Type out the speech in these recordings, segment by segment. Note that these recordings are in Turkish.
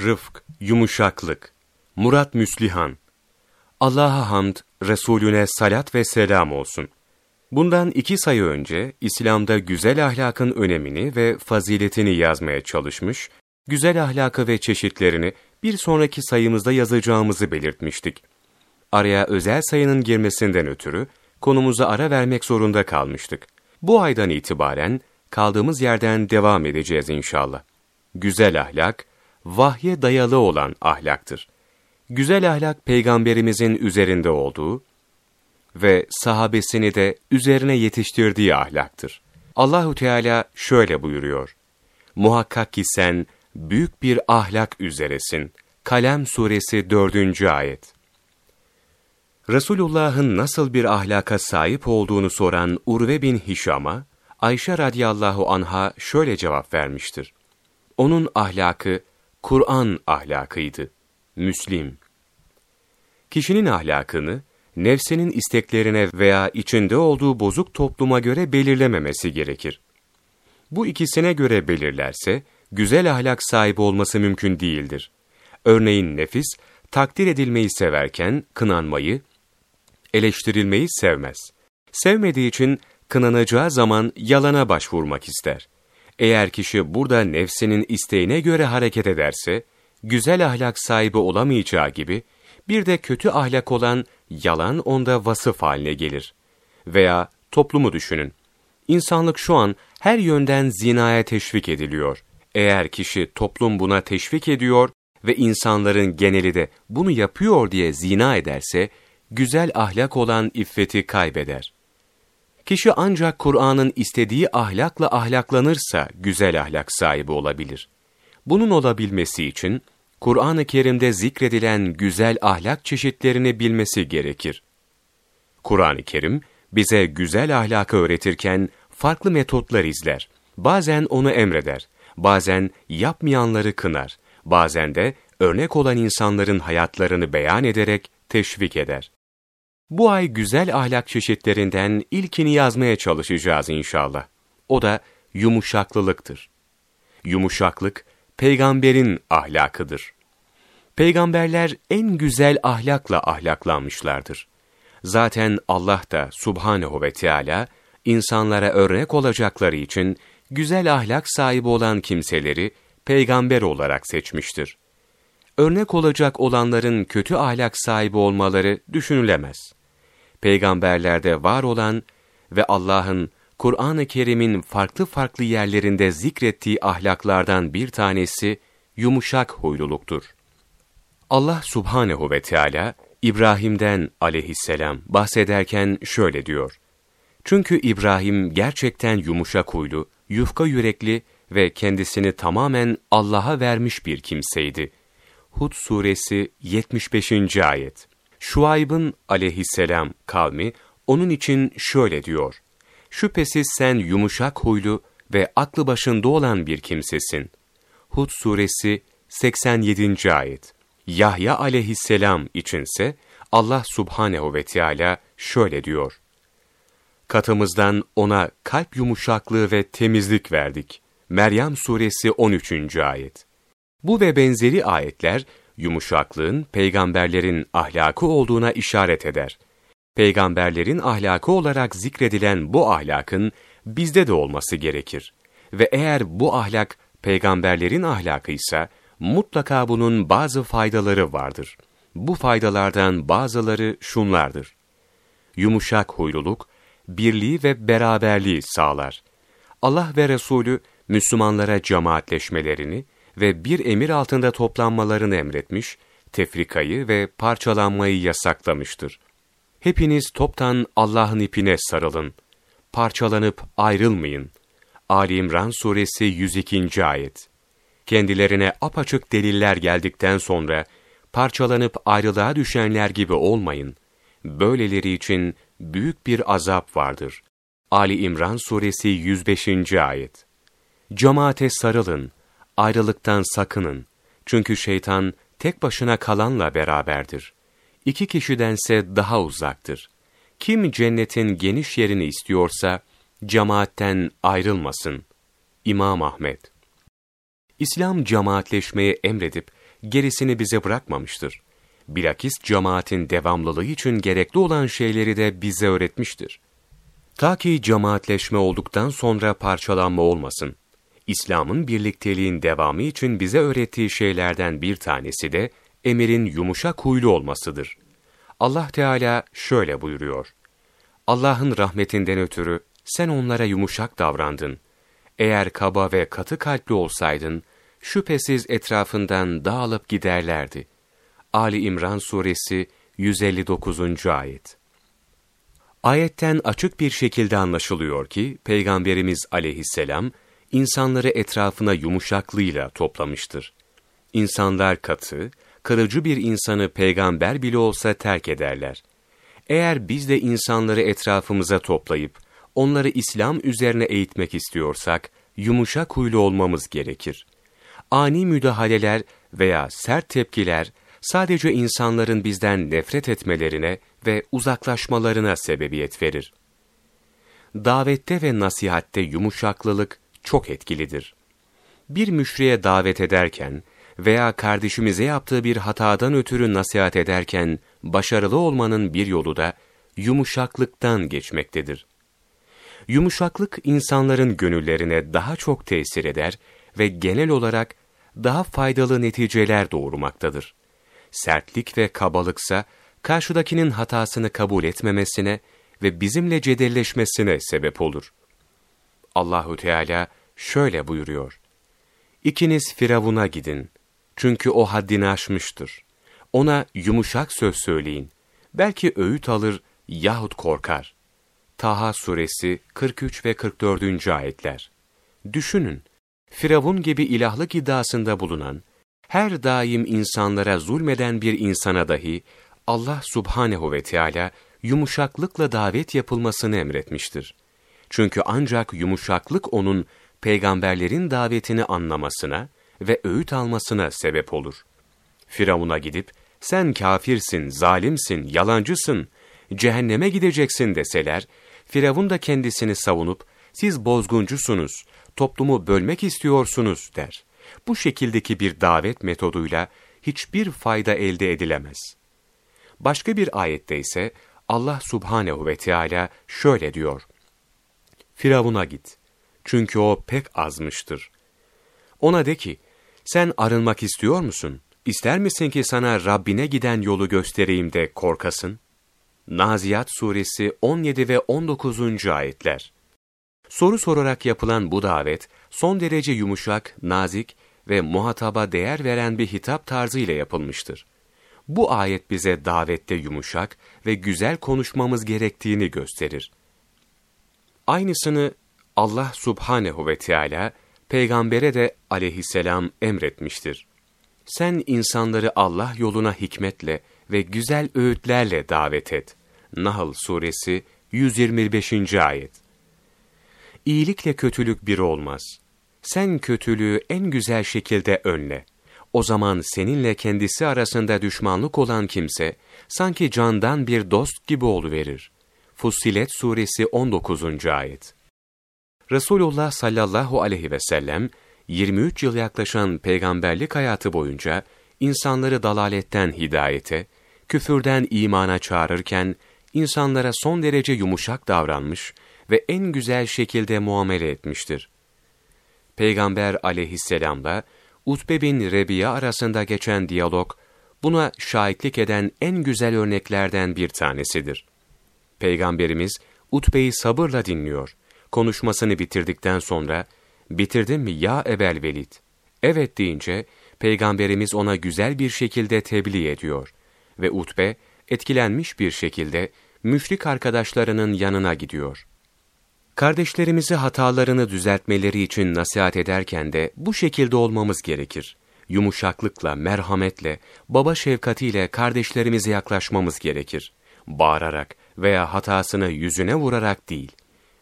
rıfk, yumuşaklık. Murat Müslihan Allah'a hamd, Resulüne salat ve selam olsun. Bundan iki sayı önce İslam'da güzel ahlakın önemini ve faziletini yazmaya çalışmış, güzel ahlakı ve çeşitlerini bir sonraki sayımızda yazacağımızı belirtmiştik. Araya özel sayının girmesinden ötürü konumuza ara vermek zorunda kalmıştık. Bu aydan itibaren kaldığımız yerden devam edeceğiz inşallah. Güzel ahlak, vahye dayalı olan ahlaktır. Güzel ahlak peygamberimizin üzerinde olduğu ve sahabesini de üzerine yetiştirdiği ahlaktır. Allahu Teala şöyle buyuruyor. Muhakkak ki sen büyük bir ahlak üzeresin. Kalem suresi 4. ayet. Resulullah'ın nasıl bir ahlaka sahip olduğunu soran Urve bin Hişam'a, Ayşe radıyallahu anha şöyle cevap vermiştir. Onun ahlakı, Kur'an ahlakıydı. Müslim. Kişinin ahlakını, nefsinin isteklerine veya içinde olduğu bozuk topluma göre belirlememesi gerekir. Bu ikisine göre belirlerse, güzel ahlak sahibi olması mümkün değildir. Örneğin nefis, takdir edilmeyi severken kınanmayı, eleştirilmeyi sevmez. Sevmediği için kınanacağı zaman yalana başvurmak ister. Eğer kişi burada nefsinin isteğine göre hareket ederse, güzel ahlak sahibi olamayacağı gibi, bir de kötü ahlak olan yalan onda vasıf haline gelir. Veya toplumu düşünün. İnsanlık şu an her yönden zinaya teşvik ediliyor. Eğer kişi toplum buna teşvik ediyor ve insanların geneli de bunu yapıyor diye zina ederse, güzel ahlak olan iffeti kaybeder. Kişi ancak Kur'an'ın istediği ahlakla ahlaklanırsa güzel ahlak sahibi olabilir. Bunun olabilmesi için Kur'an-ı Kerim'de zikredilen güzel ahlak çeşitlerini bilmesi gerekir. Kur'an-ı Kerim bize güzel ahlakı öğretirken farklı metotlar izler. Bazen onu emreder, bazen yapmayanları kınar, bazen de örnek olan insanların hayatlarını beyan ederek teşvik eder. Bu ay güzel ahlak çeşitlerinden ilkini yazmaya çalışacağız inşallah. O da yumuşaklılıktır. Yumuşaklık, peygamberin ahlakıdır. Peygamberler en güzel ahlakla ahlaklanmışlardır. Zaten Allah da subhanehu ve Teala insanlara örnek olacakları için güzel ahlak sahibi olan kimseleri peygamber olarak seçmiştir. Örnek olacak olanların kötü ahlak sahibi olmaları düşünülemez. Peygamberlerde var olan ve Allah'ın Kur'an-ı Kerim'in farklı farklı yerlerinde zikrettiği ahlaklardan bir tanesi yumuşak huyluluktur. Allah subhanehu ve Teala İbrahim'den aleyhisselam bahsederken şöyle diyor. Çünkü İbrahim gerçekten yumuşak huylu, yufka yürekli ve kendisini tamamen Allah'a vermiş bir kimseydi. Hud suresi 75. ayet. Şuayb'ın aleyhisselam kavmi onun için şöyle diyor. Şüphesiz sen yumuşak huylu ve aklı başında olan bir kimsesin. Hud suresi 87. ayet. Yahya aleyhisselam içinse Allah subhanehu ve Teala şöyle diyor. Katımızdan ona kalp yumuşaklığı ve temizlik verdik. Meryem suresi 13. ayet. Bu ve benzeri ayetler yumuşaklığın peygamberlerin ahlakı olduğuna işaret eder. Peygamberlerin ahlakı olarak zikredilen bu ahlakın bizde de olması gerekir. Ve eğer bu ahlak peygamberlerin ahlakıysa, mutlaka bunun bazı faydaları vardır. Bu faydalardan bazıları şunlardır. Yumuşak huyluluk, birliği ve beraberliği sağlar. Allah ve Resulü, Müslümanlara cemaatleşmelerini ve bir emir altında toplanmalarını emretmiş, tefrikayı ve parçalanmayı yasaklamıştır. Hepiniz toptan Allah'ın ipine sarılın. Parçalanıp ayrılmayın. Ali İmran Suresi 102. Ayet kendilerine apaçık deliller geldikten sonra parçalanıp ayrılığa düşenler gibi olmayın. Böyleleri için büyük bir azap vardır. Ali İmran Suresi 105. Ayet Cemaate sarılın, ayrılıktan sakının. Çünkü şeytan tek başına kalanla beraberdir. İki kişidense daha uzaktır. Kim cennetin geniş yerini istiyorsa, cemaatten ayrılmasın. İmam Ahmet İslam cemaatleşmeye emredip gerisini bize bırakmamıştır. Bilakis cemaatin devamlılığı için gerekli olan şeyleri de bize öğretmiştir. Ta ki cemaatleşme olduktan sonra parçalanma olmasın. İslam'ın birlikteliğin devamı için bize öğrettiği şeylerden bir tanesi de emirin yumuşak huylu olmasıdır. Allah Teala şöyle buyuruyor. Allah'ın rahmetinden ötürü sen onlara yumuşak davrandın. Eğer kaba ve katı kalpli olsaydın, şüphesiz etrafından dağılıp giderlerdi. Ali İmran Suresi 159. Ayet Ayetten açık bir şekilde anlaşılıyor ki, Peygamberimiz aleyhisselam, insanları etrafına yumuşaklığıyla toplamıştır. İnsanlar katı, kırıcı bir insanı peygamber bile olsa terk ederler. Eğer biz de insanları etrafımıza toplayıp, onları İslam üzerine eğitmek istiyorsak, yumuşak huylu olmamız gerekir. Ani müdahaleler veya sert tepkiler, sadece insanların bizden nefret etmelerine ve uzaklaşmalarına sebebiyet verir. Davette ve nasihatte yumuşaklılık çok etkilidir. Bir müşriye davet ederken veya kardeşimize yaptığı bir hatadan ötürü nasihat ederken başarılı olmanın bir yolu da yumuşaklıktan geçmektedir. Yumuşaklık insanların gönüllerine daha çok tesir eder ve genel olarak daha faydalı neticeler doğurmaktadır. Sertlik ve kabalıksa karşıdakinin hatasını kabul etmemesine ve bizimle cedelleşmesine sebep olur. Allahu Teala şöyle buyuruyor. İkiniz Firavun'a gidin. Çünkü o haddini aşmıştır. Ona yumuşak söz söyleyin. Belki öğüt alır yahut korkar. Taha suresi 43 ve 44. ayetler. Düşünün, Firavun gibi ilahlık iddiasında bulunan, her daim insanlara zulmeden bir insana dahi Allah subhanehu ve Teala yumuşaklıkla davet yapılmasını emretmiştir. Çünkü ancak yumuşaklık onun peygamberlerin davetini anlamasına ve öğüt almasına sebep olur. Firavun'a gidip, sen kafirsin, zalimsin, yalancısın, cehenneme gideceksin deseler, Firavun da kendisini savunup, siz bozguncusunuz, toplumu bölmek istiyorsunuz der. Bu şekildeki bir davet metoduyla hiçbir fayda elde edilemez. Başka bir ayette ise Allah subhanehu ve Teala şöyle diyor. Firavun'a git. Çünkü o pek azmıştır. Ona de ki, sen arınmak istiyor musun? İster misin ki sana Rabbine giden yolu göstereyim de korkasın? Naziyat suresi 17 ve 19. ayetler. Soru sorarak yapılan bu davet, son derece yumuşak, nazik ve muhataba değer veren bir hitap tarzı ile yapılmıştır. Bu ayet bize davette yumuşak ve güzel konuşmamız gerektiğini gösterir. Aynısını Allah subhanehu ve Teala peygambere de aleyhisselam emretmiştir. Sen insanları Allah yoluna hikmetle ve güzel öğütlerle davet et. Nahl suresi 125. ayet. İyilikle kötülük bir olmaz. Sen kötülüğü en güzel şekilde önle. O zaman seninle kendisi arasında düşmanlık olan kimse, sanki candan bir dost gibi verir. Fussilet suresi 19. ayet. Resulullah sallallahu aleyhi ve sellem, 23 yıl yaklaşan peygamberlik hayatı boyunca, insanları dalaletten hidayete, küfürden imana çağırırken, insanlara son derece yumuşak davranmış ve en güzel şekilde muamele etmiştir. Peygamber aleyhisselamla Utbe bin Rebiya arasında geçen diyalog, buna şahitlik eden en güzel örneklerden bir tanesidir. Peygamberimiz Utbe'yi sabırla dinliyor. Konuşmasını bitirdikten sonra, bitirdin mi ya Ebel Velid? Evet deyince, Peygamberimiz ona güzel bir şekilde tebliğ ediyor. Ve Utbe, etkilenmiş bir şekilde, müşrik arkadaşlarının yanına gidiyor. Kardeşlerimizi hatalarını düzeltmeleri için nasihat ederken de bu şekilde olmamız gerekir. Yumuşaklıkla, merhametle, baba şefkatiyle kardeşlerimize yaklaşmamız gerekir. Bağırarak veya hatasını yüzüne vurarak değil.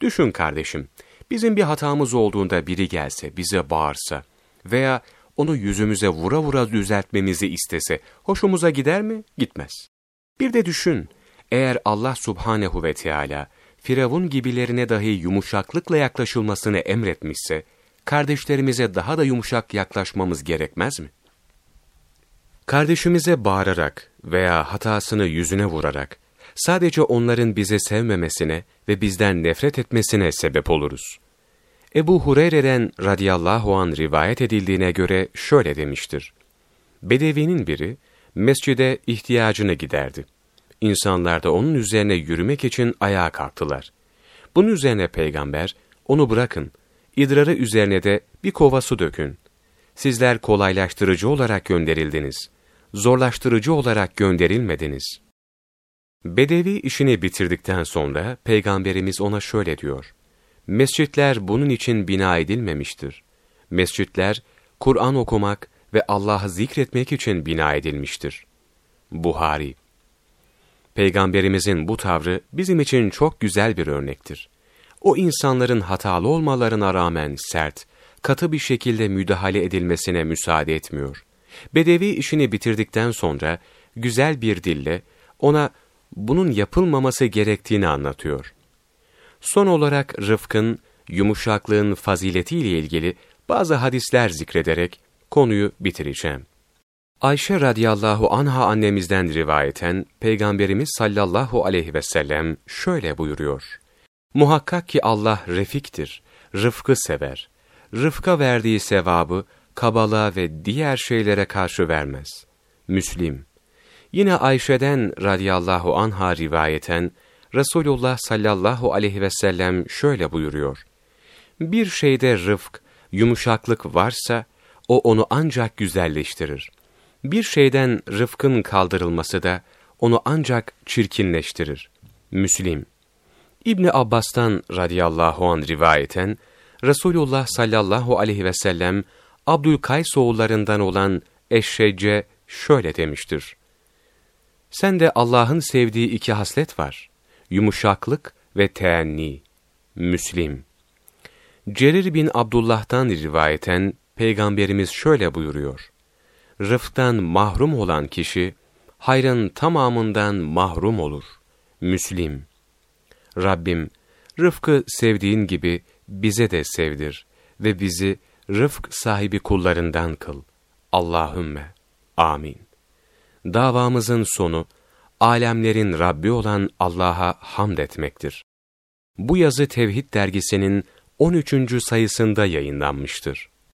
Düşün kardeşim, bizim bir hatamız olduğunda biri gelse, bize bağırsa veya onu yüzümüze vura vura düzeltmemizi istese, hoşumuza gider mi? Gitmez. Bir de düşün, eğer Allah subhanehu ve Teala Firavun gibilerine dahi yumuşaklıkla yaklaşılmasını emretmişse, kardeşlerimize daha da yumuşak yaklaşmamız gerekmez mi? Kardeşimize bağırarak veya hatasını yüzüne vurarak, sadece onların bizi sevmemesine ve bizden nefret etmesine sebep oluruz. Ebu Hureyre'den radıyallahu an rivayet edildiğine göre şöyle demiştir. Bedevinin biri mescide ihtiyacını giderdi. İnsanlar da onun üzerine yürümek için ayağa kalktılar. Bunun üzerine peygamber, onu bırakın, idrarı üzerine de bir kova su dökün. Sizler kolaylaştırıcı olarak gönderildiniz. Zorlaştırıcı olarak gönderilmediniz. Bedevi işini bitirdikten sonra Peygamberimiz ona şöyle diyor. Mescitler bunun için bina edilmemiştir. Mescitler, Kur'an okumak ve Allah'ı zikretmek için bina edilmiştir. Buhari Peygamberimizin bu tavrı bizim için çok güzel bir örnektir. O insanların hatalı olmalarına rağmen sert, katı bir şekilde müdahale edilmesine müsaade etmiyor. Bedevi işini bitirdikten sonra güzel bir dille ona bunun yapılmaması gerektiğini anlatıyor. Son olarak Rıfk'ın, yumuşaklığın faziletiyle ilgili bazı hadisler zikrederek konuyu bitireceğim. Ayşe radıyallahu anha annemizden rivayeten Peygamberimiz sallallahu aleyhi ve sellem şöyle buyuruyor. Muhakkak ki Allah refiktir, rıfkı sever. Rıfka verdiği sevabı kabala ve diğer şeylere karşı vermez. Müslim. Yine Ayşe'den radıyallahu anha rivayeten Resulullah sallallahu aleyhi ve sellem şöyle buyuruyor. Bir şeyde rıfk, yumuşaklık varsa o onu ancak güzelleştirir. Bir şeyden rıfkın kaldırılması da onu ancak çirkinleştirir. Müslim. İbni Abbas'tan radıyallahu an rivayeten Resulullah sallallahu aleyhi ve sellem Abdülkays oğullarından olan Eşşecce şöyle demiştir. Sen de Allah'ın sevdiği iki haslet var. Yumuşaklık ve teenni. Müslim. Cerir bin Abdullah'tan rivayeten Peygamberimiz şöyle buyuruyor. Rıftan mahrum olan kişi, hayrın tamamından mahrum olur. Müslim. Rabbim, rıfkı sevdiğin gibi bize de sevdir ve bizi rıfk sahibi kullarından kıl. Allahümme. Amin. Davamızın sonu, alemlerin Rabbi olan Allah'a hamd etmektir. Bu yazı Tevhid dergisinin 13. sayısında yayınlanmıştır.